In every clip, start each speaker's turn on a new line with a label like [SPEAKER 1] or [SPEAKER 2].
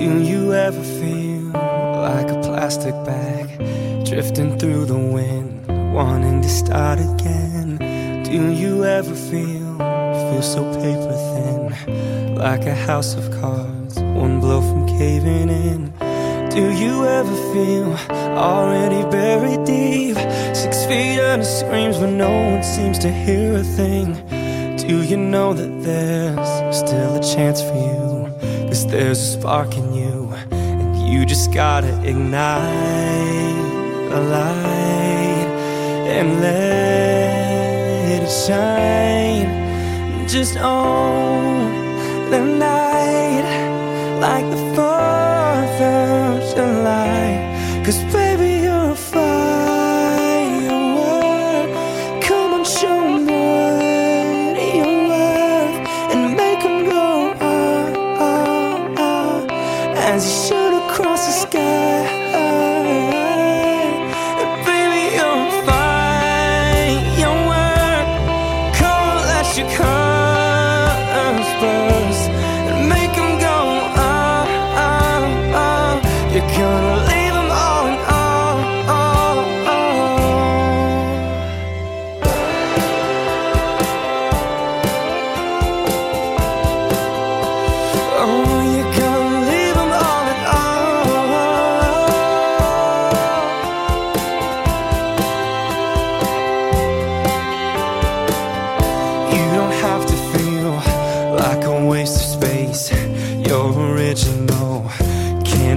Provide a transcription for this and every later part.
[SPEAKER 1] Do you ever feel like a plastic bag drifting through the wind, wanting to start again? Do you ever feel feel so paper thin, like a house of cards, one blow from caving in? Do you ever feel already buried deep, six feet under screams when no one seems to hear a thing? Do you know that there's still a chance for you? Cause there's a spark in you, and you just gotta ignite a light and let it shine. Just own the night like the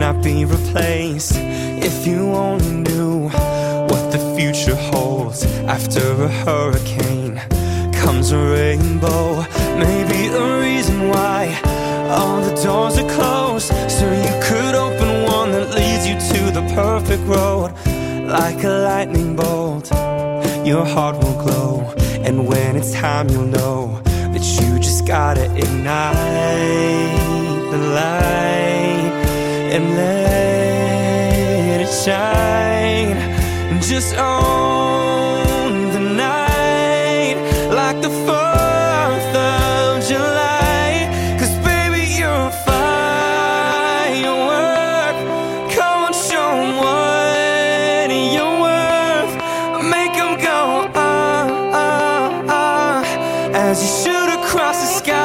[SPEAKER 1] cannot be replaced. If you only knew what the future holds after a hurricane comes a rainbow. Maybe a reason why all the doors are closed, so you could open one that leads you to the perfect road, like a lightning bolt your heart will glow. And when it's time, you'll know that you just gotta ignite just own the night like the 4th of July. Cause baby, you're a firework. Come on, show what you're worth. Make them go, ah, ah, ah, as you shoot across the sky.